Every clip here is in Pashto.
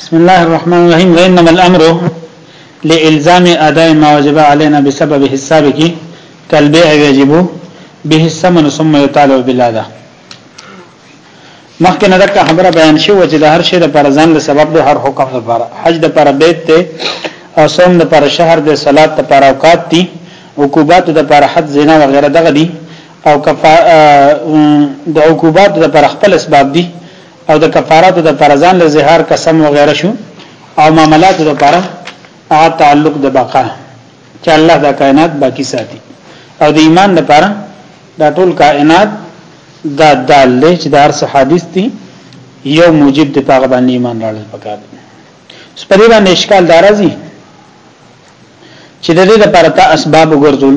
بسم الله الرحمن الرحيم وإنما الأمر لإلزام أداء ما وجب علينا بسببه السابق كالبيع يجب به الثمن ثم يطالع بالأداء مخکې نه دغه خبره بیان شوه چې د هر شی د پر ځان له سبب د هر حکم لپاره حج د پر بیت ته او صوم د پر شهر د صلات د پر اوقات دي عقوبات د پر حد زنا و غیره دغه دي او کفا د عقوبات د پر خپل اسباب دي او د کفاراتو د پر ځان له زهار قسم وغیره شو او معاملاتو د پر هغه تعلق د بقا چې الله د کائنات باقی ساتي او د ایمان د پر دا ټول کائنات دا دال له چې دار سه حدیث دي یو موجب د پاغه باندې ایمان راړل پکار سپری باندې اشکال دارازي چې د دې لپاره ته اسباب وګرځول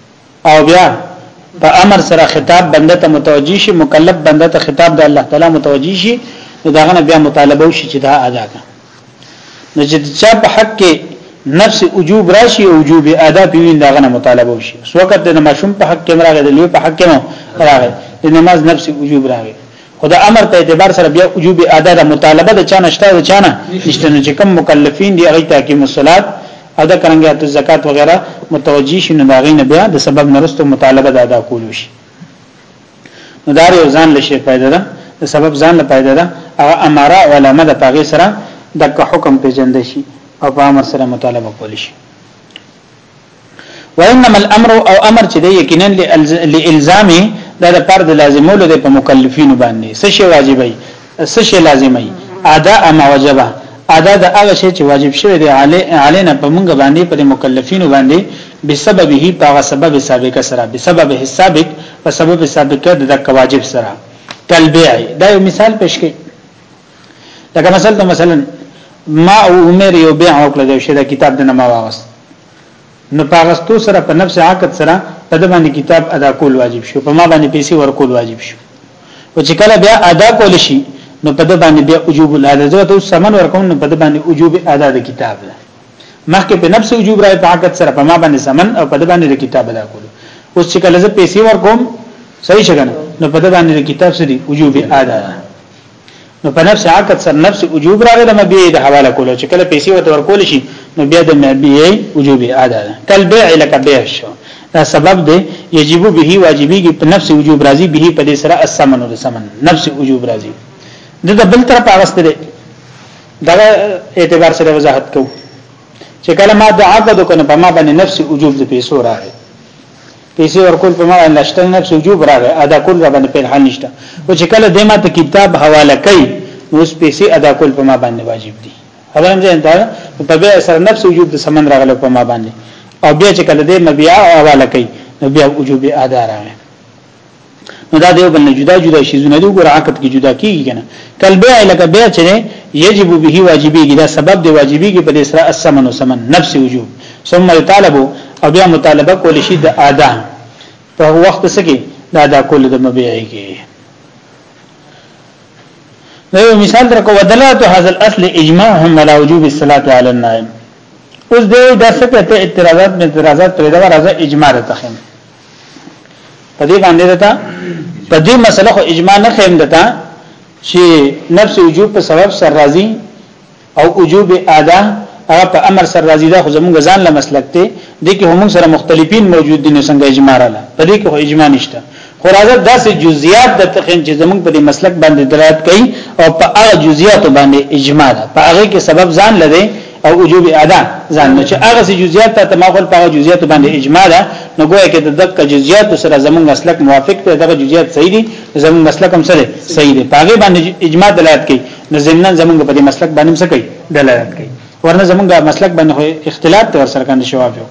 او بیا په امر سره خطاب بنده ته متوجي شي مکلف بنده ته خطاب د الله تعالی متوجي شي نو داغه بیا مطالبه وشي چې دا ادا کړه نو چې چا په حق کې نفس وجوب راشي او وجوب ادا پیوین داغه مطالبه وشي سو وخت د ماشوم په حق کې راغی د لوی په حق کې راغی د نماز نفس وجوب راغی خو د امر په اعتبار سره بیا وجوب ادا د مطالبه د چانه شته د چانه نشته نو چې کوم مکلفین دی هغه ته کې مصلات او د کرنګات زکات وغیرہ متوجی شي نو دا غي نه بیا د سبب نرستو مطالبه د ادا کول شي نو دا یو ځان لشي پیدا ده د سبب ځان له پیدا ده هغه اماره علماء د پاغه سره د حکم پیژندشي او په امر سره مطالبه کول شي وانما الامر او امر چې دی یقینا لالزام دا د پر د لازمولو د په مکلفینو باندې څه شی واجبای څه شی لازمای ادا ما وجبه ادا د هغه شی چې واجب شوی دی علی علینا په مونږ باندې په مکلفینو باندې بسببه په هغه سبب سابق سره بسبب حسابک په سبب سابق د واجب سره کلبیع دا یو مثال پېښ کړي لکه مثلا مثلا ما او عمر یو بیع وکړه د شیدا کتاب د نما واغست نو پاغستو سره په نفس عقد سره په د باندې کتاب ادا کول واجب شو په ما باندې پیسې ورکول واجب شو او چې کله بیا ادا کول شي نو په د باندې بیا وجوب الادا زه ته سمن ورکوم نو په د باندې وجوب ادا د کتاب ده مخکې په نفس وجوب راي په عقد سره په ما باندې سمن او په د باندې د کتاب ادا کول اوس چې کله زه پیسې ورکوم صحیح شګنه نو په د باندې د کتاب سره وجوب ادا ده نو په نفس عقد سره نفس وجوب راغی د مبيع د حواله کولو چې کله پیسې وته ورکول شي نو بیا د مبيع وجوب ادا ده کل بيع لك بيع شو دا سبب دی یجب به واجبېږي په نفس وجوب راځي به په دې سره الثمن او الثمن نفس وجوب راځي د بل تر په اغست دی دا اعتبار سره وضاحت کوو چې کله ما د عقد کنه په ما باندې نفس وجوب د پیسو راغی پیسې ورکول په معنی لشتنه نفس وجوب راغی ادا کول را باندې په حال نشته او چې کله د ماته کتاب حواله کوي نو اوس پیسې ادا کول په ما باندې واجب دي خبرم ځین دا په بیا سره نفس وجوب د سمن راغله په ما باندې او بیا چې کله د مبیا حواله کوي نو بیا وجوب ادا راغی نو دا دیو بل نه جدا جدا شي زونه دی ګور عقد کې جدا کیږي کنه کل بیع لکه بیع چې یجب به واجبېږي دا سبب دی واجبېږي په دې سره السمن وسمن نفس وجوب ثم يطالب او بیا مطالبه کول شي د ادا په وخت سکه دا دا کول د مبيعيږي نو مثال درکو ودلات هذا الاصل اجماعهم على وجوب الصلاه على النائم اوس دې درسته ته اعتراضات مې اعتراضات پرې دا راځه اجماع ته خیم په دې باندې دتا په دې مسله خو اجماع نه خیم دتا چې نفس وجوب په سبب سر راضي او وجوب ادا هغه په امر سر راضي دا خو زمونږ ځان له مسلک ته دي کې هم سره مختلفین موجود دي نو څنګه اجماع رااله په دې کې خو اجماع نشته خو راځه داسې جزئیات د تخین چې زمونږ په دې مسلک باندې دلالت کوي او په هغه جزئیات باندې اجماع ده په هغه کې سبب ځان لده او وجوب ادا ځان نه چې هغه جزئیات ته تماخل په جزئیات باندې اجماع ده نو ګویا کې د دقه جزئیات سره زمونږ مسلک موافق دی دغه جزئیات صحیح دي زمونږ مسلک هم سره صحیح دي په هغه باندې اجماع دلالت کوي نو زمنن زمونږ په دې مسلک باندې څه کوي دلالت کوي ورنه زمونږ مسلک باندې اختلاف تور سره کاندي شواب یو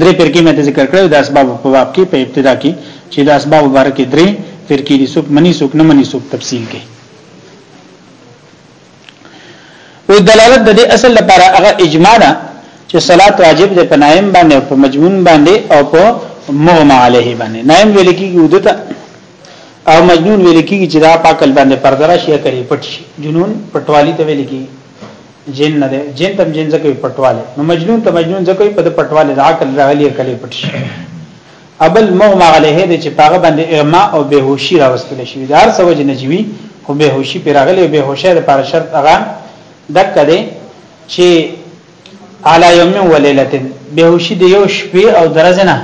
درې پرکی مې ذکر کړو د اسباب په باب کې په ابتدا کې چې د اسباب مبارک درې فرقې دي څوک منی څوک نه منی څوک تفصیل کې وی دلالت د دې اصل لپاره هغه اجماع ده چې صلات واجب ده په نائم باندې په مجمون باندې او په مغمى عليه باندې نائم ویل کیږي ودته او مجنون ویل کیږي چې دا پاکل باندې پردرا شي کوي پټ شي جنون پټوالی ته ویل کیږي جن نه ده جن تم جن زکه پټواله نو مجنون ته مجنون زکه په پټواله د عقل راغلی کلی پټ شي ابل مغمى عليه دي چې پاغه باندې اغما او بهوشي راوستل شي د هر څه وجه نجوي خو بهوشي پر راغلي او بهوشه لپاره شرط هغه دک دی چې علی یوم و لیلۃ بهوشي د یو شپې او درځ نه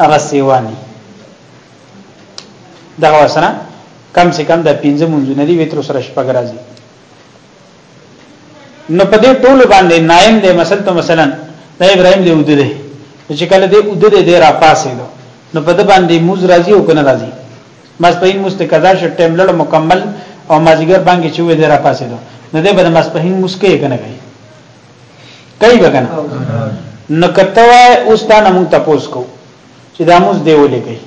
هغه سیوانی دغه وسره کم سے کم د 15 منځونه دی وتر سره شپږ راځي نو په دې ټول باندې نایم دی مثلا ته مثلا د ابراهیم دی ود دی چې کله دې ود دی دی را پاسې دو نو په دې باندې موز راځي او کنه راځي مسپهین مستقضا شو ټیم لړ مکمل او مازیګر باندې چې وې دی را پاسې دو نو دې په مسپهین مسکه کنه کوي کوي وکنه نو کته اوس تا نمون تاسو کو چې دا موز دی ولې کوي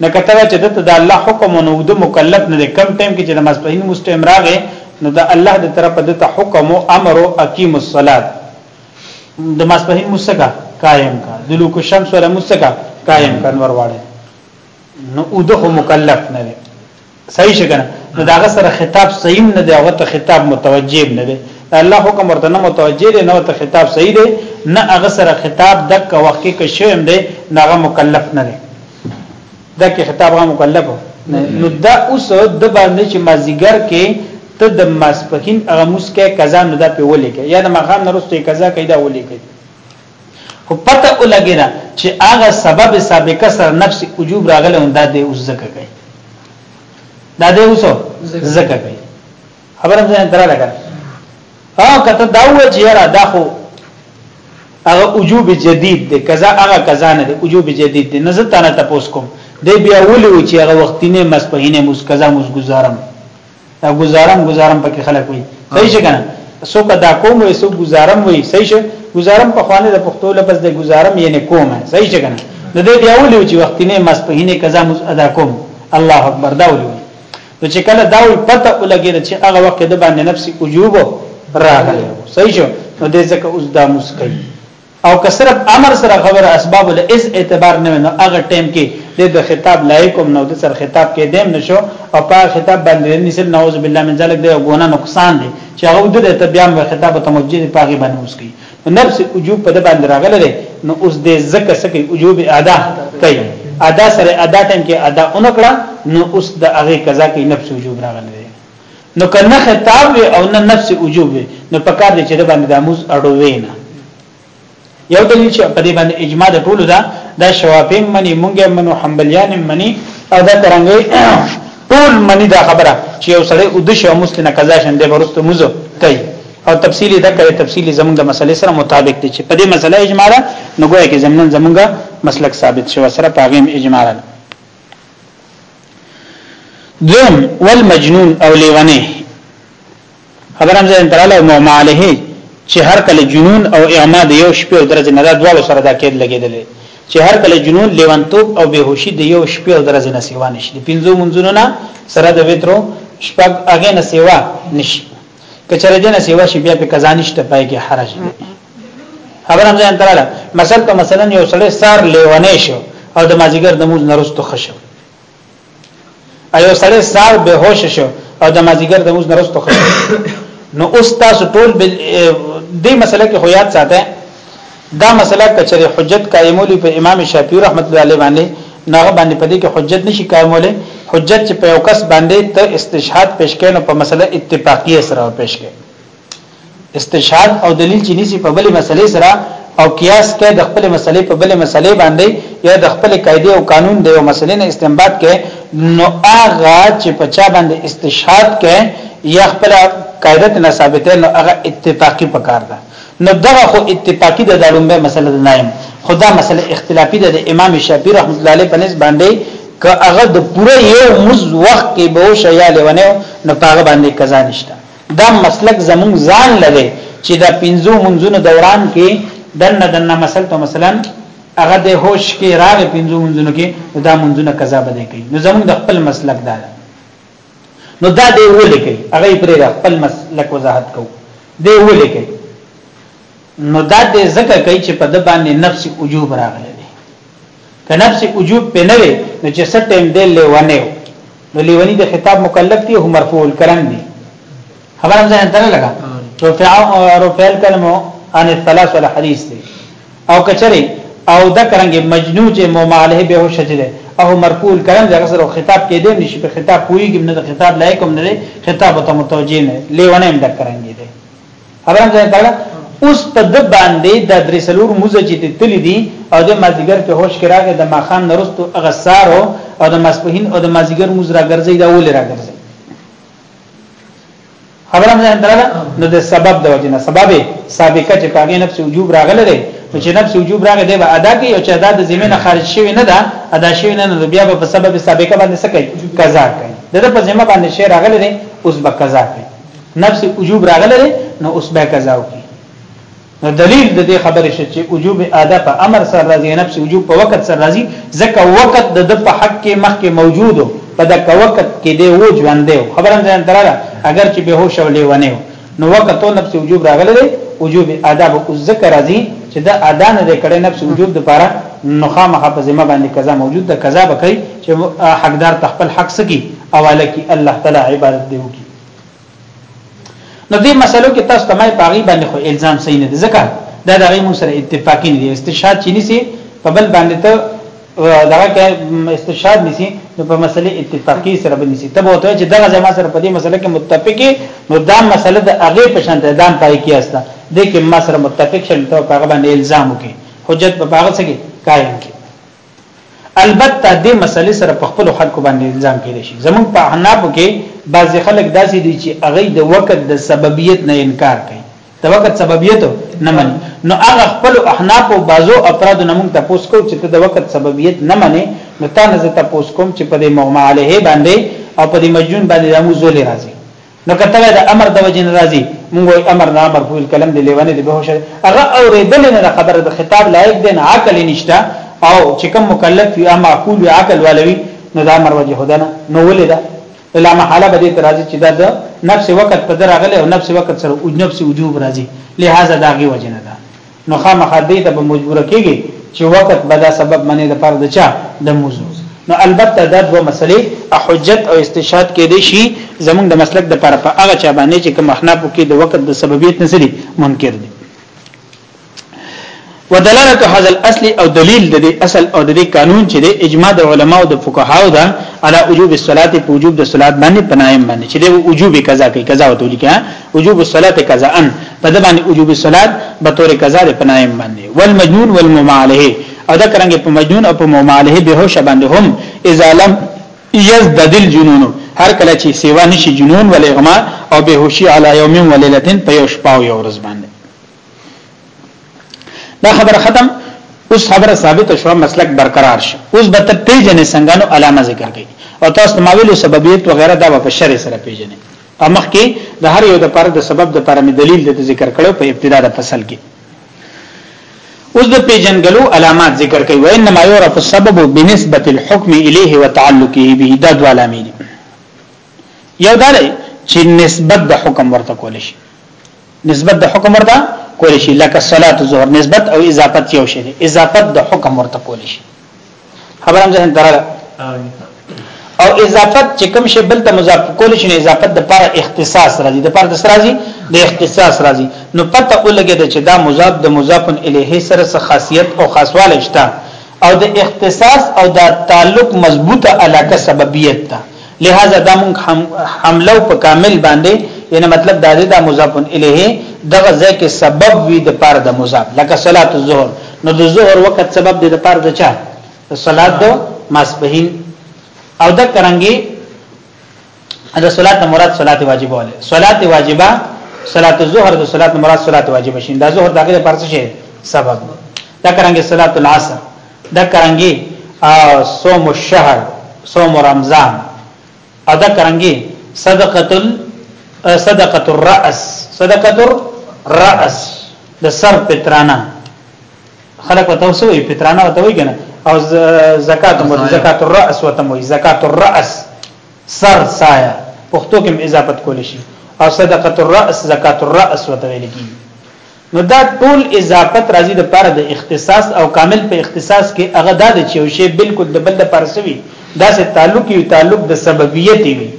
نه کته چې دته د الله حکم او نو د مکلف نه دی کم ټیم کې چې د مسپهین مستم راغې نو د الله د طرفه د ته حکم او امر او اقیم الصلاه د مسپهین مسکا قائم کا د لوک شمس ولا مسکا قائم کنور واړي نو او د مکلف نه دی صحیح شګنه نو داغه سره خطاب صحیح نه دی هغه ته خطاب متوجه نه دی الله حکم ورته نه متوجه دی نو ته خطاب صحیح دی نه هغه سره خطاب دک وخت کې شوم دی ناغه مکلف نه دی دک خطاب غو مکلف نو دا اوس د باندې چې مازیګر کې ته د ماسپخین هغه مسکه قضا نه دا په ولې کې یا د مخام نرسته قضا کیدا ولې کې خو پته ولګی دا چې هغه سبب سابقه سره نفس وجوب راغله هم دا دی اوس زکه کوي دا دی اوس زکه کوي خبره ځان درا لګا ها کته دا و چې را دا خو هغه وجوب جدید دی قضا هغه قضا نه دی وجوب جدید دی نزه تانه تاسو کوم دی بیا ولې و چې هغه وختینه مسپهینه مس قضا مس گزارم دا گزارم گزارم پکې خلک وي صحیح څنګه څوک دا کوم وي څوک گزارم وي صحیح څنګه گزارم په خوانه د پښتو لفظ د گزارم یعنی کومه صحیح څنګه نو دې بیا ولې چې وخت نه مس په هینه قضا مز ادا کوم الله اکبر دا ولې نو چې کله دا ول پته ولګی چې هغه وخت د باندې نفسي وجوب راغلی صحیح شو نو دې ځکه اوس دا مسکې او که صرف امر سره خبره اسباب له اس اعتبار نه نو هغه ټیم کې د د خطاب لایق هم نو د سر خطاب کې دیم نشو او په خطاب باندې نسل نعوذ بالله من ذلک د غونه نقصان دی چې هغه د ته بیا په خطاب ته موجه دی پاغي باندې اوس کی نو نفس وجوب په د باندې راغله نو اوس د زکه سکه وجوب ادا کوي ادا سره ادا ټیم کې ادا اونکړه نو اوس د هغه قضا کې نفس وجوب راغله نو که نه خطاب وي او نه نفس وجوب وي نو په کار دي چې د باندې د اموز اړو وینا یو دلیل چې په دې باندې اجماع د ټولو دا د شوافی منی مونږه منو حنبلیان منی او دا ترنګي ټول منی دا خبره چې یو سړی او د شو مسلمه قضا شند به ورسته موزه کوي او تفصیلی دا کوي تفصیلی زمونږ د مسلې سره مطابق دي چې په دې مسله اجماع ده نو ګویا کې زمونږ زمونږ مسلک ثابت شوی سره پاغیم اجماع ده دویم والمجنون او لیوانه خبر هم ځین تراله او مغمى عليه چې هر کله جنون او اعما د یو شپې او درځ نه دا دواړو سره دا کېد لګېدلې چې هر کله جنون لیوانتوب او بهوشي د یو شپې او درځ نه سیوا نشي د پنځو منځونو نه سره د وترو شپږ هغه نه سیوا نشي کچره دینه سیوا شي بیا په قضا نشته پای کې حرج دی خبر هم ځان تراله مثلا ته مثلا یو سړی سار لیونه شو او د مازیګر د موز نرستو خشو ایو سړی سار به هوش شو او د مازیګر د موز نرستو خشو نو اوس تاسو ټول دی مسله کې خو یاد ساته دا مسله کچره حجت قائمولی په امام شافعی رحمت الله علیه باندې ناغه باندې پدې کې حجت نشي قائمولی حجت چې په یو کس باندې ته استشهاد پیش کین په مسله اتفاقیه سره پیش کین استشهاد او دلیل چې نسی په بلې مسلې سره او قیاس کې د خپل مسلې په بلې مسلې باندې یا د خپل قاعده او قانون د یو مسلې نه استنباط کې نو هغه چې په چا باندې استشهاد کې یا خپل قاعده نه ثابته نو هغه اتفاقی پکار ده نو دغه خو اتفاقی ده د لومبه مسله ده نایم خدا مسله اختلافی ده د امام شافعی رحمت الله علیه په نسبت باندې که هغه د پوره یو مز وخت کې به وشه یا لونه نو پاغه باندې قضا نشته دا مسلک زمون ځان لګي چې دا پنځو منځونو دوران کې دنه دنه مثلا تو مثلا هغه د هوش کې راغې پنځو منځونو کې دا منځونه قضا بده کوي نو زمون د خپل مسلک دا ده نو دا دی ولې کوي هغه پرې را خپل مسلک وضاحت کو دی ولې کوي نو دا دې زکه کوي چې په د باندې نفس وجوب راغلی دی که نفس وجوب په نه وي نو چې ست ټیم دې لیوانه نو لیوانی د خطاب مکلف دی هو مرفوع الکلام دی خبره مې ځان ته نه لګا رفع او رفع الكلمه عن الثلاث ولا حدیث دی او کچری او د کرنګ مجنون چې مماله به هوش دی او مرکول کلام د غسر او خطاب کې دی نشي په خطاب کویږي نه د خطاب لایق هم نه دی خطاب ته متوجه نه لیونه هم د کرنګ دی خبره مې ځان ته اوس په د باندې د درې سلور موزه چې تللی دي او د مازیګر په هوش کې راغی د ماخام نرستو اغسارو او د ماسپهین او د مازیګر موز راګرځي دا ول راګرځي خبره مې درته نو د سبب د وجنه سبب سابقه چې پاګې نفس وجوب راغله ده نو چې نفس وجوب راغله ده به ادا کوي او چې ادا د ذمه نه خارج شوی نه ده ادا شوی نه نو بیا په سبب سابقه باندې څه کوي قضا کوي دغه په ذمه باندې شی راغله ده اوس به قضا کوي نفس وجوب راغله ده نو اوس به قضا کوي نو دلیل د دې خبرې شته چې وجوب ادا په امر سره راځي نه په وجوب په وخت سره راځي ځکه وخت د د په حق کې مخکې موجود په د وخت کې دی و ژوند دی خبره ځان دراله اگر چې به هوښ ولې ونه نو وخت او نفس وجوب راغلی دی وجوب ادا به ذکر راځي چې د ادا نه د کړه نفس وجوب د پاره نو خامخه په ذمہ باندې قضا موجود ده قضا به کوي چې حقدار تخپل حق سکی اواله کی الله تعالی عبادت دی وکي نو دې مسلو کې تاسو ته مې پاغي باندې خو الزام صحیح نه دي ځکه دا د غي مون سره اتفاقی نه دي استشهاد چې نسی په بل باندې ته دغه کې استشهاد نسی نو په مسلې اتفاقی سره به نسی ته وته چې دغه ځما سره په دې مسله کې متفقې نو دا مسله د هغه په شان ته دام پای کې استه د کې ما سره متفق شل ته هغه باندې الزام وکي حجت په هغه څه کې قائم کې البته د مسلې سره په خپل خلکو باندې الزام کېدی شي زمونږ په احنافو کې بعض خلک داسې دي چې هغه د وخت د سببیت نه انکار کوي د وخت سببیت نه مني نو هغه خپل احناف او بعضو افراد نه مونږ تاسو کو چې د وخت سببیت نه مني نو تاسو زه تاسو کوم چې په دې مغمعه علیه باندې او په دې مجنون باندې زموږ زولې راځي نو کته د امر د وجه نه راځي موږ وي امر نه امر په کلم دی لیوانه دی به شي هغه اورېدل نه خبره د خطاب لایق دی نه عقل نشته او چې کوم مکلف وي اما عقول وي عقل ولوي نو دا امر وجه هدنه نو ولدا الا محاله به دې راځي چې دا د نفس وقت په درغله او نفس وقت سره او نفس وجوب راځي لہذا دا غي وجه نه نو خامخا دې ته به مجبور کېږي چې وخت به دا سبب منې د پر د چا د موضوع نو البته دا دوه مسلې حجت او استشهاد کې دي شي زمونږ د مسلک د پر په هغه چا باندې چې کوم احناف کې د وخت د سببیت نسلی منکر دي ودلالت هذا الاصل او دلیل د دې اصل او د دې قانون چې د اجماع د علماو د فقهاو ده على وجوب الصلاه په وجوب د صلات باندې پنایم باندې چې د وجوب قضا کوي قضا وتول کیږي وجوب الصلاه قضاء په د باندې وجوب الصلاه به تور قضا د پنایم باندې والمجنون والمماله او دا کرانګه په مجنون او په مماله به هوش باندې هم اذا لم يزدد الجنون هر کله چې سیوا نشي جنون ول اغما او به هوشي علی یوم و لیلتین په یو شپه او یو ورځ باندې دا خبره ختم اوس خبره ثابت شو مسلک برقرار شو اوس به ته پیژنې څنګه نو علامه ذکر کړي او تاسو ماویلو سببیت وغیرہ دا په شرع سره پیژنې په مخ کې د هر یو د پر د سبب د پر می دلیل د ذکر کړو په ابتدا د فصل کې اوس د پیجنګلو علامات ذکر کوي وانما يعرف السبب بنسبه الحكم اليه وتعلقه به دا دوه علامې دي یو دا دی چې نسبت د حکم ورته کول شي نسبت د حکم ورته کول شي لکه صلات الظهر نسبت او اضافت یو شی دی اضافت د حکم ورته کول شي خبرم ځین تراله او اضافت چې کوم شی بل ته مضاف کول شي اضافت د پر اختصاص راځي د پر د سرازي د اختصاص راځي نو پته ولګي چې دا مضاف د مضاف الیه سره څه خاصیت او خاصواله شته او د اختصاص او د تعلق مضبوطه علاقه سببیت ده لہذا دا مونږ حمله په کامل باندې یعنی مطلب دا دی دا مضاف الیه دغه ځکه سبب وی د پار د مضاف لکه صلات الظهر نو د ظهر وخت سبب دی د پار د چا صلات دو ماسبهین او د کرانګي دا صلات مراد صلات واجبه وله صلات واجبه صلات الظهر د صلات مراد صلات واجبه شین دا ظهر دغه پرڅ شي سبب دا کرانګي صلات العصر دا کرنګي صوم الشهر صوم رمضان او دا کرنګي صدقه صدقه الراس صدقه الراس د سر پترانا خلق وته وسوي پترانا وته وي کنه او زکات مو زکات الراس وته مو زکات الراس سر سایه پښتو کې اضافت کول شي او صدقه الراس زکات الراس وته ویل کیږي نو دا ټول اضافت راځي د پاره د اختصاص او کامل په اختصاص کې هغه دا د چې شی بالکل د بل د پرسوي دا سه تعلق یو تعلق د سببیت وي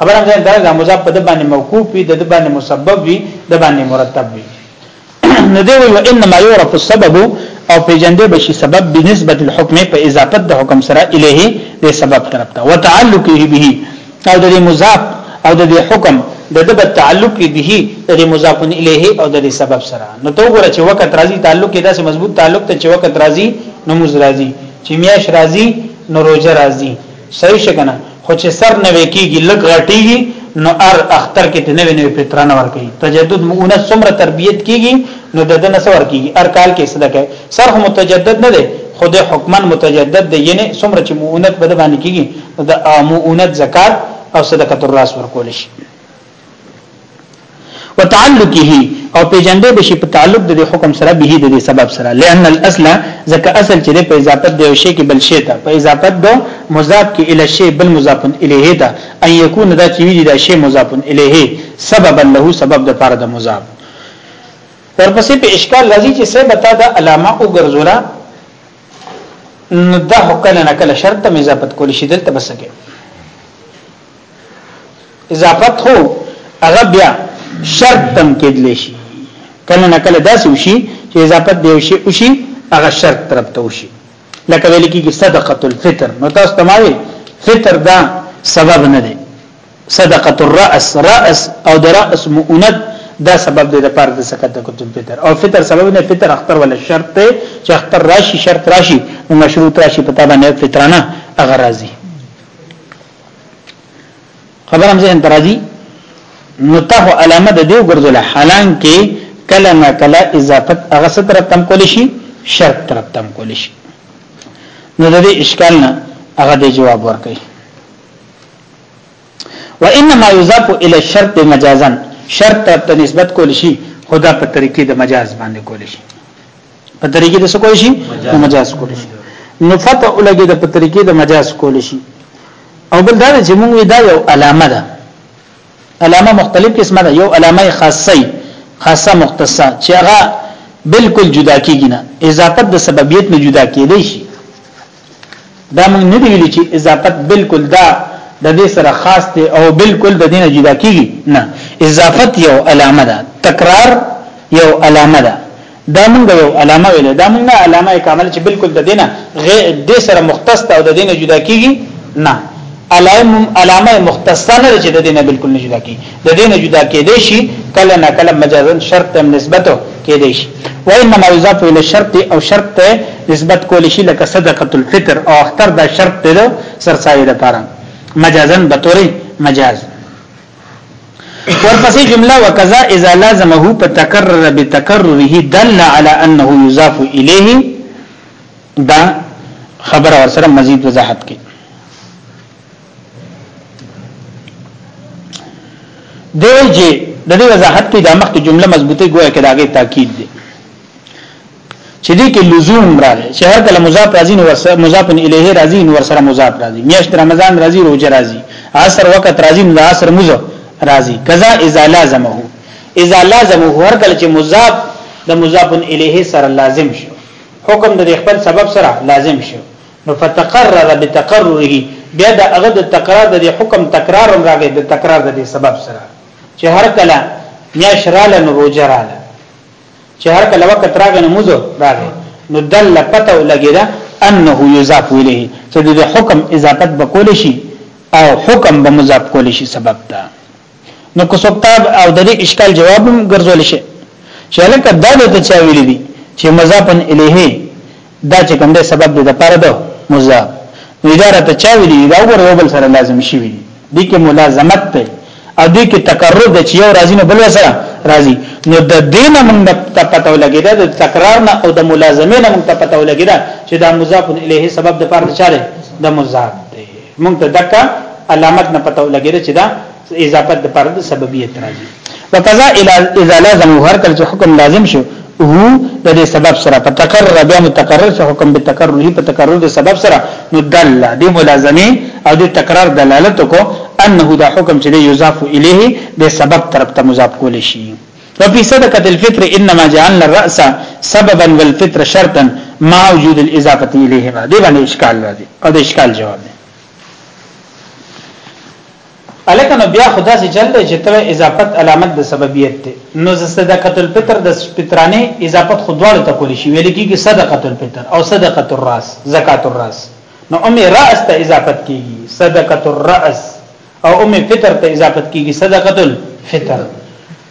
خبره ده دا د مضاف په د باندې موقوف وي د باندې مسبب وي د باندې مرتب وي نو دی وی انما يعرف السبب او پیجندې بشي سبب بنسبت الحكم په اضافت د حکم سره الیه د سبب طرف ته وتعلقه به او د مضاف او د حکم د د تعلق به د مضاف الیه او د سبب سره نو تو ګره چې وخت راځي تعلق کې داسې مضبوط تعلق ته چې وخت راځي نو موز راځي چې میاش راځي نو روزه راځي صحیح شګنه خو چې سر نه وکیږي لګ غټیږي نو ار اختر کې تنوي نوي پتران ور کوي تجدد مؤنث څومره تربيت کیږي نو دده نه سور کیږي هر کال کې صدا کوي صرف متجدد نه دی خو د حکمن متجدد دی یعنی څومره چې مؤونت بده باندې کیږي د مؤونت زکات او صدقه الراس ورکول شي وتعلقه او پیجندې بشي په تعلق د حکم سره به د سبب سره لئن الاصل ځکه اصل چې په اضافت دی او شی کې بل شی ته په اضافت دو مضاف کې الی شی بل مضاف الیه ته ان یکون دا چې وی دا شی مضاف الیه سببا له سبب د فرد مضاف ورپسې په اشکال راځي چې سه بتا د علامه او ګرځولا نو دا حکل نه کله شرط ته اضافت کول شي دلته بسکه اضافت هو هغه بیا شرط تم کېدل شي کله نه کله داسې وشي چې اضافت دی شي او شي هغه شرط طرف ته وشي لکه ویل کېږي صدقه الفطر نو تاسو تمامي فطر دا سبب نه دی صدقه الراس راس او د راس مؤنت دا سبب دی د پر د سکت د کتل فطر او فطر سبب نه فطر اختر ولا شرط ته چې اختر راشي شرط راشي نو مشروط راشي په تابع نه فطرانه اگر راځي خبرم زه انترازي نو ته علامه د دیو ګرځول حالان کې کله نه کله اضافت هغه ستر تم کول شي شرط تر تم کول شي نو د دې اشکال نه هغه د جواب ورکړي وانما يضاف الى الشرط مجازا شرط ته نسبت کول شي خدا په طریقې د مجاز باندې کول شي په طریقې د څه کول شي د مجاز کول شي نو فتح لګي د په طریقې د مجاز کول شي او بل دا چې موږ دا یو علامه ده علامه مختلف قسمه ده یو علامه خاصه خاصه مختصه چې هغه بالکل جدا کیږي نه اضافت د سببیت نه جدا کیدی شي دا موږ نه دی ویلي چې اضافت بالکل دا د دې سره خاص دی او بالکل د دینه جدا کیږي نه اضافت یو علامه ده تکرار یو علامه ده دا موږ یو علامه ویل دا موږ نه علامه کامل چې بالکل د دینه غیر د سره مختص او د دینه جدا کیږي نه علامه مختصه نه چې د دینه بالکل نه جدا کیږي د دې نه جدا کېدې شي کله نه کله مجازن شرط ته نسبت کېدې شي وانما یضاف الى شرط او شرط ته نسبت کول شي لکه صدقه الفطر او اختر دا شرط ته سرسایه لپاره مجازن به تورې مجاز ورپسې جمله وکذا اذا لازمه فتكرر بتكرره دل على انه يضاف اليه دا خبر اور سره مزید وضاحت کی دیږي د دې وضاحت په د مخکې جمله مضبوطه ګویا کې داګه تاکید دی چې دې کې لزوم راغی چې هر کله مضاف راځي نو ورسره مضاف الیه راځي نو ورسره مضاف راځي میاشت رمضان راځي روزه راځي عصر وخت راځي نو عصر مزه راځي کذا اذا لازمه اذا لازمه هر کله چې مضاف د مضاف الیه سره لازم شو حکم د خپل سبب سره لازم شو نو فتقرر بتقرره بیا د هغه د تکرار د حکم تکرار هم راغی د تکرار د سبب سره چې هر کله میاش رااله نو روزه رااله چې هر کله وخت راغی نو موزه راغی نو دل پته ولګی دا انه یضاف الیه چې د حکم اضافت بکول شي او حکم به مضاف کول شي سبب ده نو کو سوکتاب او د دې اشکال جواب هم ګرځول شي چې لکه دا د چا ویل دي چې مضافن الیه دا چې کوم د سبب د لپاره ده مضاف نو اداره ته چا ویل دا وګور یو بل سره لازم شي وي دي کې ملازمت ته او دي کې تکرر د چې یو راځي نو بل سره راځي نو د دینه موږ ته پته ولګی دا د تکرار نه او د ملازمه نه موږ ته پته ولګی دا چې دا مضاف الیه سبب د لپاره چاره د مضاف مونږ ته دکا علامت نه پته ولګیږي چې دا اضافت د پر د سببیت راځي وکذا اذا لازم هر کله چې حکم لازم شو هو د دې سبب سره په تکرر بیا متکرر شو حکم به تکرر هی په تکرر د سبب سره نو دل د ملازمه او د تکرار دلالت کو انه دا حکم چې یضاف الیه د سبب طرف ته مضاف کول شي وفي صدقة الفطر انما جعلنا الرأس سببا والفطر شرطا مع وجود الاضافه اليهما دې باندې اشکال راځي او د اشکال جواب دی الکه نو بیا خدا سي چل دی چې ته اضافت علامت د سببیت دی نو صدقه الفطر د فطرانه اضافت خودواله ته کولی شي ویل کیږي صدقه الفطر او صدقه الراس زکات الراس نو امي راس ته اضافت کیږي صدقه الراس او ام فطر ته اضافت کیږي صدقه الفطر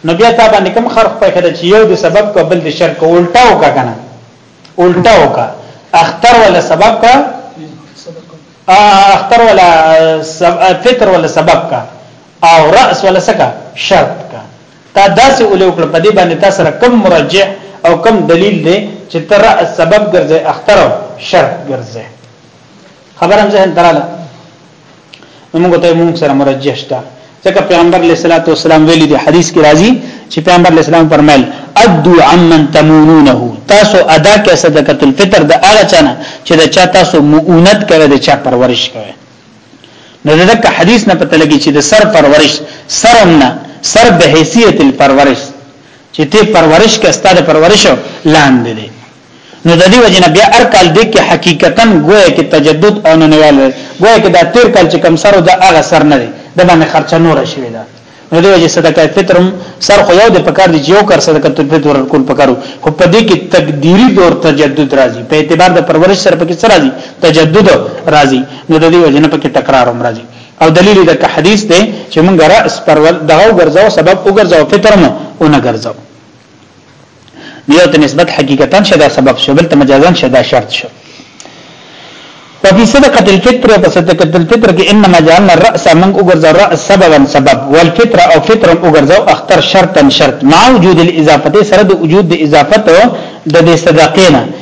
نو بیا تا باندې کوم خرق په خره چې یو د سبب کو بل د شر کو الټا وکا کنه الټا وکا اختر ولا سبب کا اختر ولا فطر ولا سبب کا او راس ولا سکا شرط کا تا داسې اولو کړ په دې باندې تاسو سره کم مرجع او کم دلیل دی چې تر سبب ګرځي اختر او شرط ګرځي خبرم ذهن دراله موږ ته موږ سره مرجح شته ځکه پیغمبر علیه الصلاۃ والسلام ویلي دی حدیث کې راځي چې پیغمبر علیه السلام فرمایل ادو عمن تمونونه تاسو ادا کې صدقۃ الفطر د هغه چانه چې د چا تاسو مؤونت کوي د چا پرورش کوي نو دغه حدیث نه پته لګي چې د سر پرورش سرم نه سر به حیثیت الپرورش چې ته پرورش کې ستاده پرورش لاندې دی نو د دې وجنه بیا هر کال د کې حقیقتا ګویا کې تجدد او ننوال وي ګویا کې دا تیر کال چې کم سره د هغه سر نه دی د باندې خرچه نور شوی دا نو د وجه صدقه فطر سر خو یو د پکار دی چې یو کار صدقه فطر ورکول پکارو خو په دې کې تقدیری دور تجدد راځي په اعتبار د پرورش سره پکې سره راځي تجدد راځي نو د دې وجه نه پکې تکرار هم راځي او دلیل د حدیث دی چې مونږ راس پرول دغه ګرځاو سبب وګرځاو فطر مو اونګرځاو نو یو ته نسبت حقیقتا شدا سبب شو بل ته مجازا شدا شرط شو وفي صدقه الفطر او صدقه الفطر کې انما جعلنا الراس من اوغرزا راس سببا سبب والفطر او فطر اوغرزا اختر شرطا شرط مع وجود الاضافه سره د وجود د اضافت د صدقه نه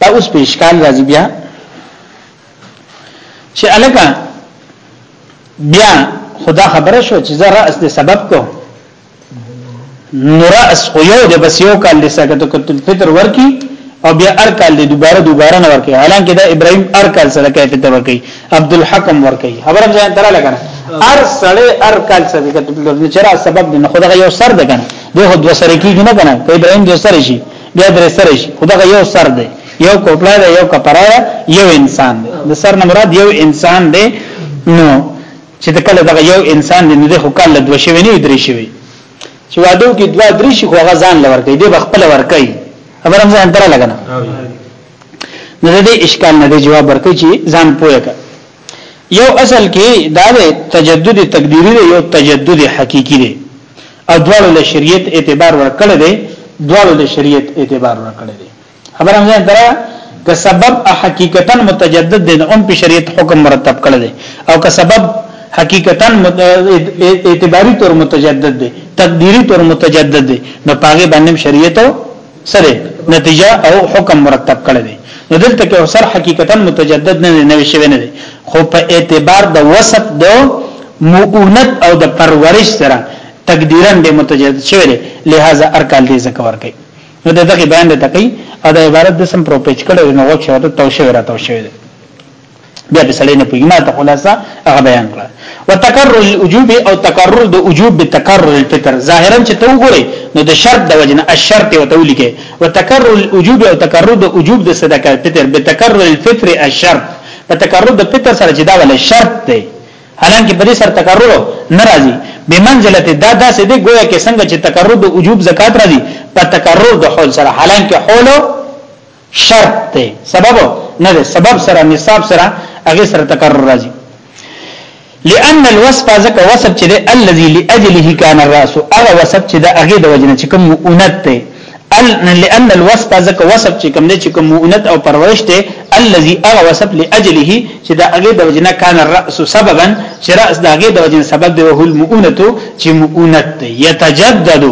دا اوس په اشکال راځي بیا چې الګا بیا خدا خبره شو چې زه راس د سبب کو نو راس خو یو د بس یو کال د سکتو کتل فطر ورکی او بیا ار کال د دوباره دوباره نه ورکی حالانکه دا ابراهیم ار کال سره کوي فطر ورکی عبد الحکم ورکی خبره ځان تر لګره ار سړی ار کال سره کتل چې را سبب نه خدای یو سر دګنه دغه دوه سره کیږي نه کنه ابراهیم دوه سره شي بیا درې سره شي خو دغه یو سر دی یو کوپړه ده یو کپره ده یو انسان دی د سر نه مراد یو انسان دی نو چې د کله دغه یو انسان دی نو د خو کله دوه شوی نه درې شوی چې وادو کې دوه درې شي خو هغه ځان لور کوي دی خپل ور کوي خبر هم ځان تر لګنه نو د دې اشکال نه دی جواب ورکړي چې ځان پوهه یو اصل کې دا دی تجدد تقدیری دی یو تجدد حقیقی دی او دواړو له شریعت اعتبار ورکړی دی دواړو له شریعت اعتبار ورکړی دی خبره مې درا که سبب حقیقتا متجدد دی هم په شریعت حکم مرتب کړی دی او که سبب حقیقتا اعتباری طور متجدد دی تقدیری طور متجدد دی نو پاګه باندې شریعت سره نتیجه او حکم مرتب کړی دی نو دلته کې اوسر حقیقتا متجدد نه نوي شوی نه دی خو په اعتبار د وسط د مؤونت او د پرورش سره تقدیرا د متجدد شوی دی لہذا ارکال دې ذکر ورکړي نو دغه بیان د تکي او د عبارت د سم پروپیچ کړي نو وخت شوی ته توشوي را توشوي بیا به سړی نه پوهیږي ما ته خلاصه هغه بیان کړه وتکرر الوجوب او تکرر د وجوب به تکرر الفطر ظاهرا چې ته وګورې نو د شرط د وجنه الشرط او تولی کې وتکرر الوجوب او تکرر د وجوب د صدقه فطر به تکرر الفطر الشرط په تکرر د فطر سره چې دا ول شرط دی حالانکه په دې سره تکرر ناراضي به منزله دا داسې دی ګویا کې څنګه چې تکرر د وجوب زکات راځي په تکرر د حول سره حالانکه حول شرط دی سبب نه دی سبب سره نصاب سره هغه سره تکرر راځي لأن الوصف ذک وصف چې الذي لاجله كان الراس هغه وصف چې د هغه د وجنه چې کوم مؤنت دی لأن الوصف ذک وصف چې کوم دی چې کوم مؤنت او پرورش دی الذي هغه وصف لاجله چې د هغه د وجنه كان الراس سببا چې راس د هغه د وجنه سبب دی وهو المؤنت چې مؤنت دی يتجدد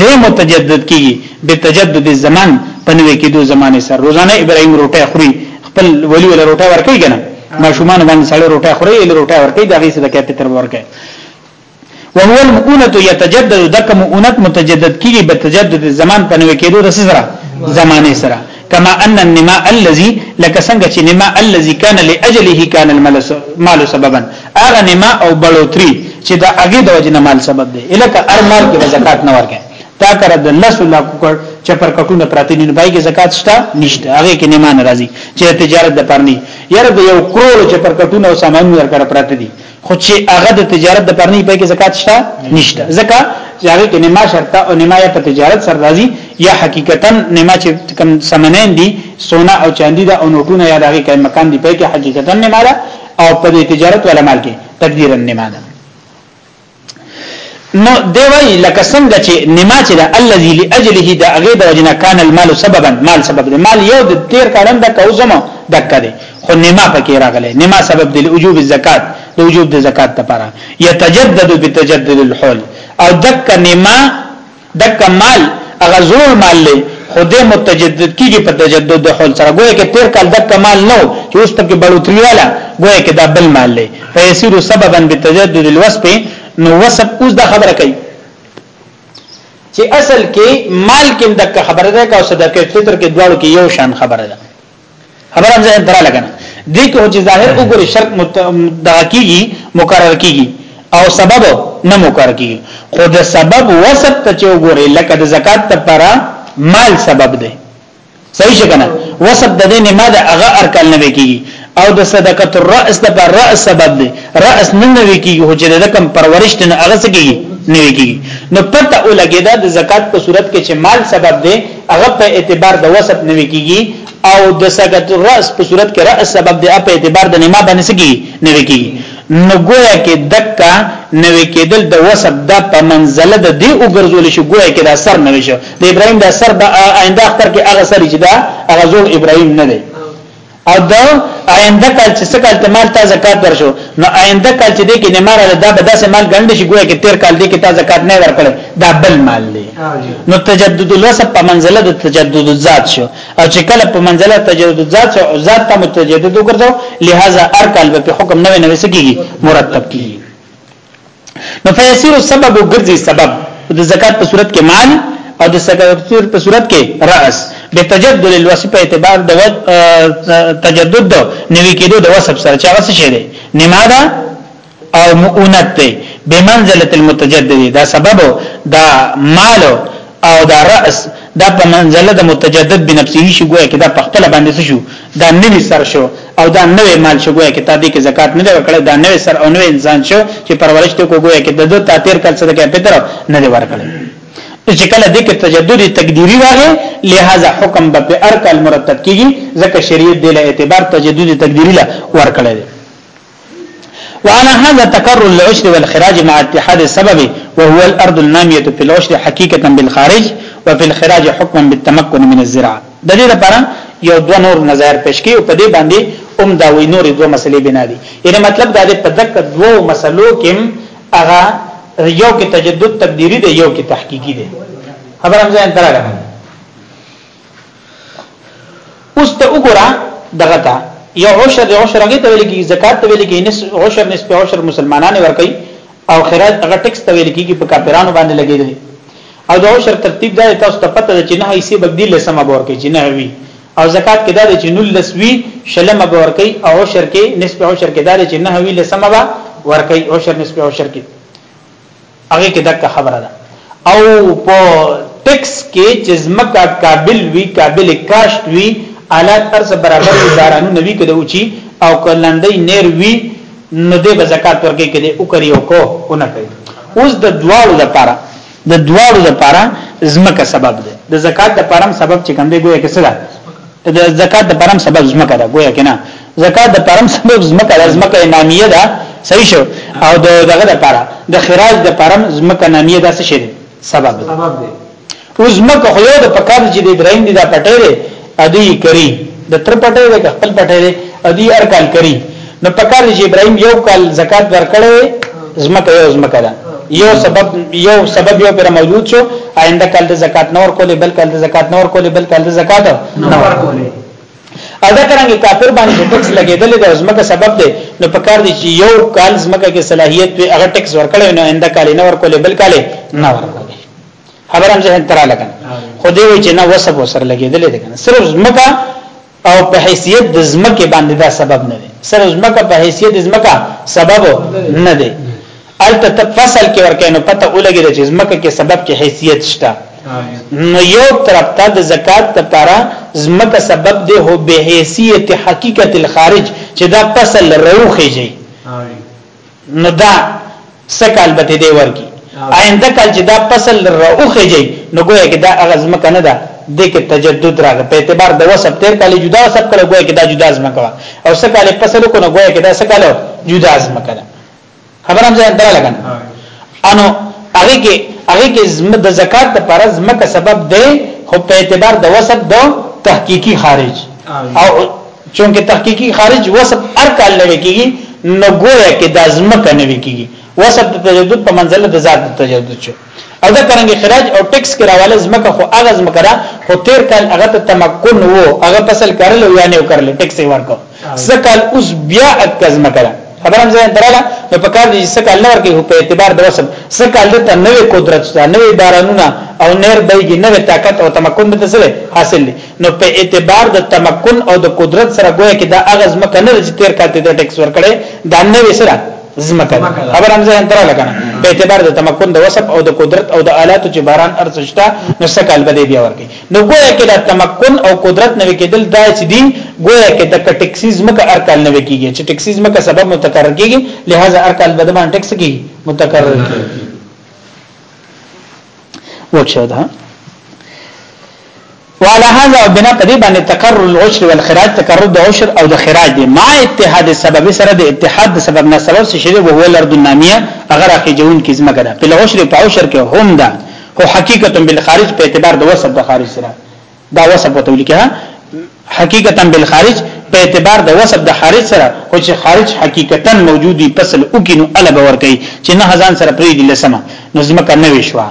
د متجدد کیږي بتجدد الزمان په نوې کېدو زمانه سره روزانه ابراهيم روټه خوري خپل ولي ول روټه ورکړي کنه ماشومان باندې سړی روټه خوري ال روټه ورکړي دغه څه د کیپټر ورکړي وهو المؤونه يتجدد دک مؤونت متجدد کیږي به تجدد زمان په نوې کېدو د سره زمانه سره کما ان النماء الذي لك څنګه چې نماء الذي كان لاجله كان المال مال سببا اغه نماء او بلوتري چې دا اغه د وجنه مال سبب دی الکه ارمار کې زکات نه ورکه تا کړه د لسو لاکو کړ چې پر کټونه پراته دي نو پای کې زکات شته نشته هغه کې نیمان راځي چې تجارت د پرني یره د یو کروڑ چې پر کټونه او سامان ورکړه پراته دي خو چې هغه د تجارت د پرني پای کې زکات شته نشته ځکه چې هغه کې نیما شرط او نیما یا په تجارت سره راځي یا حقیقتا نیما چې کوم سمنین دي سونا او چاندي دا او نوټونه یا دغه کوم مکان دی پای کې حقیقتا نیما او په تجارت ولا مال کې تقدیرا نیما ده نو دی وای لکه څنګه چې نما چې د الذي لاجله د هغه د وجنا کان المال سببا مال سبب دی مال یو د تیر کارن د کوزمو دک دی خو نما پکې راغله نما سبب دی وجوب الزکات د وجوب د زکات لپاره یتجدد بتجدد الحول او دک نما دک مال هغه زول مال لې خو دې متجدد کیږي په تجدد د حل سره ګویا کې تیر کال دک مال نو چې اوس پکې بلوتریواله ګویا کې دا بل مال لې فیسیر سببا بتجدد الوصف نو وصف اوس دا خبره کوي چې اصل کې مال کې دک خبره ده او صدقه فطر کې دواړو کې یو شان خبره ده خبر هم ځین تر لګنه دې کې چې ظاهر وګوري شرط دغه کیږي مقرر کیږي او سبب نه مقرر کیږي خو د سبب وسب ته چې وګوري لکه د زکات لپاره مال سبب دی صحیح څنګه وسب د دې نه ماده هغه ارکان نه کیږي او د صدقه الراس د پر راس سبب دی راس نه نه کیږي چې د کم پرورش نه هغه څه کیږي نه کیږي نو پته ولګی دا د زکات په صورت کې چې مال سبب دی هغه په اعتبار د وسط نه وکیږي او د سکت راس په صورت کې راس سبب د په اعتبار د نما باندې سګي نه وکیږي نو ګویا کې دکا نه وکیدل د وسط د په منزله د دی او ګرځول شي ګویا کې د اثر نه وشي د ابراهیم د اثر د آینده اختر کې هغه سر چې دا هغه زوړ ابراهیم نه دی او دا آینده کال چې څه کال ته مال ته زکات ورشو نو آینده کال چې دې کې نه مال دا به داسې مال ګڼل شي ګویا کې تیر کال دې کې ته زکات نه ورکړې دا بل مال دی نو تجدد الوصف په منزله د تجدد الذات شو او چې کله په منزله تجدد الذات شو ذات ته متجدد وګرځو لہذا هر کال به حکم نوې نوې سکیږي مرتب کیږي نو فیسیر سبب ګرځي سبب د زکات په صورت کې مال او د زکات په صورت کې راس به تجدد الوصف په اعتبار د تجدد نوي کېدو د وصف سره چې هغه څه شي نماده او مؤونت دی بمنزله المتجدد دا سبب دا مال او دا راس دا په منزله د متجدد بنفسه شي ګویا کې دا په خپل باندې څه شو دا نوی سر شو او دا نوی مال شو ګویا کې تا دې کې زکات نه ورکړي دا نوی سر او نوی انسان شو چې پرورش ته کو ګویا کې د دوه تاتیر کال سره کې پتر نه دی ورکړي چې کله دې کې تجدد تقدیری راغی لہذا حکم به په ارکل مرتب کیږي ځکه شریعت دې له اعتبار تجدد تقدیری لا ورکړي وعلى هذا تكرر العشر والخراج مع اتحاد السبب وهو الارض الناميه في العشر حقيقه بالخارج وفي الخراج حكما بالتمكن من الزراعه د دې لپاره یو دوه نور نظر پېښ کی او په دې باندې هم دا وی نور دوه مسلې بنا دي یعنی مطلب دا دی په دک دوه مسلو کې هغه یو کې تجدد تقدیری دی یو کې تحقیقی دی خبره هم ځان تراله اوس ته وګوره دغه ته یو عشر د عشر هغه ته ویل کی زکات ته ویل کی نس عشر نسب عشر مسلمانانو ورکي او خراج هغه ټیکس ته ویل کیږي په کاپیرانو باندې لګیدل او د عشر ترتیب دا تاسو ته پته ده چې نه حصے بدیل سم بور کې چې نه وي او زکات کې دا ده چې نل لسوي شلم بور کې او عشر کې نسب عشر کې دا ده چې نه وي لسم با ور کې عشر نسب عشر کې هغه کې دغه خبره ده او په ټیکس کې چې زمکا قابل وی قابل کاشت وی آلات ارز برابر وی بارانو نوی کده اوچی او کلندې نیر وی نو دې زکات ورکې کده او کری او کو اونه کوي اوس د دواړو لپاره د دواړو لپاره زمکه سبب ده د زکات لپاره سبب چې کوم دی ګویا کې څه ده د زکات لپاره سبب زمکه ده ګویا کې نه زکات د پرم سبب زمکه د زمکه نامیه ده صحیح شو او د دغه د پاره د خراج د پرم زمکه نامیه ده څه شي سبب ده سبب ده او زمکه خو یو د پکار چې د درین دي دا پټه ده ادي کری د تر پټه ده خپل پټه ده ادي ار کال کری نو پکار چې ابراهيم یو کال زکات ورکړي زمکه یو زمکه ده یو سبب یو سبب یو پر موجود شو آینده کال د زکات نور کولې بل کال د زکات نور کولې بل کال د زکات نور کولې ادا کرانګي کافر باندې د ټیکس لګیدل د ازمکه سبب دی نو په کار دي چې یو کال زمکه کې صلاحیت وي هغه ټیکس ورکړي نو انده کال نه ورکول بل کال نه ورکړي خبر هم ذهن ترا لګن خو دی وی چې نه وسب وسر لګیدل دي کنه صرف زمکه او په حیثیت د زمکه باندې دا سبب نه دی صرف زمکه په حیثیت د زمکه سبب نه دی الته ته فصل کې ورکې نو پته ولګي چې زمکه کې سبب کې حیثیت شته نو یو طرف ته د زکات لپاره زمکه سبب دی هو به حیثیت حقیقت الخارج چې دا فصل روخي جي نو دا سکال به دی ورکی آینده کال چې دا فصل روخي جي نو ګویا کې دا اغاز مکه نه ده د کې تجدد راغی په اعتبار د وسب تیر کال جدا سب کړه ګویا کې دا جدا زمکه او سکال فصل کو نه ګویا کې دا سکال جدا زمکه خبرم ځان درا لګن انو هغه کې هغه کې زمد زکات د پر زمکه سبب دی خو په اعتبار د وسب دو تحقیقی خارج او چونکه تحقیقی خارج وسب هر کال نه کیږي نو ګویا کې د زمکه نه کیږي وسب د تجدد په منزله د ذات تجدد شو او دا کرنګ خراج او ټیکس کې راواله زمکه خو هغه زمکه را خو تیر کال هغه ته تمکن وو هغه فصل کړل او یا نه وکړل ټیکس یې ورکو سکل اوس بیا اک زمکه را خبر هم ځان دراله نو په کار دي سکل نه ورکه په اعتبار د وسب سکل ته نوې قدرت شته نوې بارانونه او نیر بېګي نوې طاقت او تمکن د سره حاصل دي نو په اعتبار د تمکن او د قدرت سره ګویا کې دا اغاز مکنه چې تیر کاته د ټیکس ورکړي دا نوې سره زمکه خبر هم ځان تر لګنه په اعتبار د تمکن د وسب او د قدرت او د آلاتو چې باران ارزښت نو سکل بده بیا ورکی نو ګویا کې د تمکن او قدرت نه کېدل دا چې دي ګویا کې د ټکسیز مکه ارکان نه کېږي چې ټکسیز مکه سبب متکرر کېږي لہذا ارکان بده باندې ټکس کېږي متکرر کېږي وښه ده وعلى هذا او بنا پدې باندې تکرر العشر والخراج تکرر د عشر او د خراج دی ما اتحاد سبب سره د اتحاد د سبب نه سبب شې دی وهو الارض الناميه اگر اخی جون کی زمګه ده په عشر په عشر کې هم ده هو حقیقت بالخارج په اعتبار د وسب د خارج سره دا وسب وته لیکه حقیقتا بالخارج په اعتبار د وسب د خارج سره خو چې خارج حقیقتا موجودی پسل او کینو الګ ور کوي چې نه هزان سره پری دي لسمه نو زمکه نه وشوه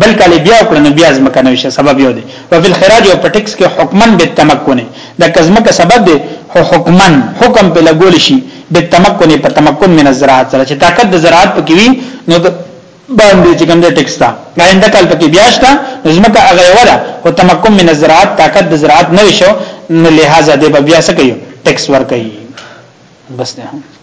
بل کله بیا وکړه نو بیا ځمکه نه وشه سبب یو دی او په خراج او پټکس کې حکمن به تمکن دا کزمه کا سبب دی هو حکمن حکم په لګول شي به تمکن په تمکن من الزراعت سره چې طاقت د زراعت پکې وي نو باندې چې کوم د ټیکس تا آینده کال پکې بیا شته ځمکه هغه ولا او تمکن من الزراعت طاقت د زراعت نه شو نو لہذا د بیا سکیو ټیکس ور کوي بس نه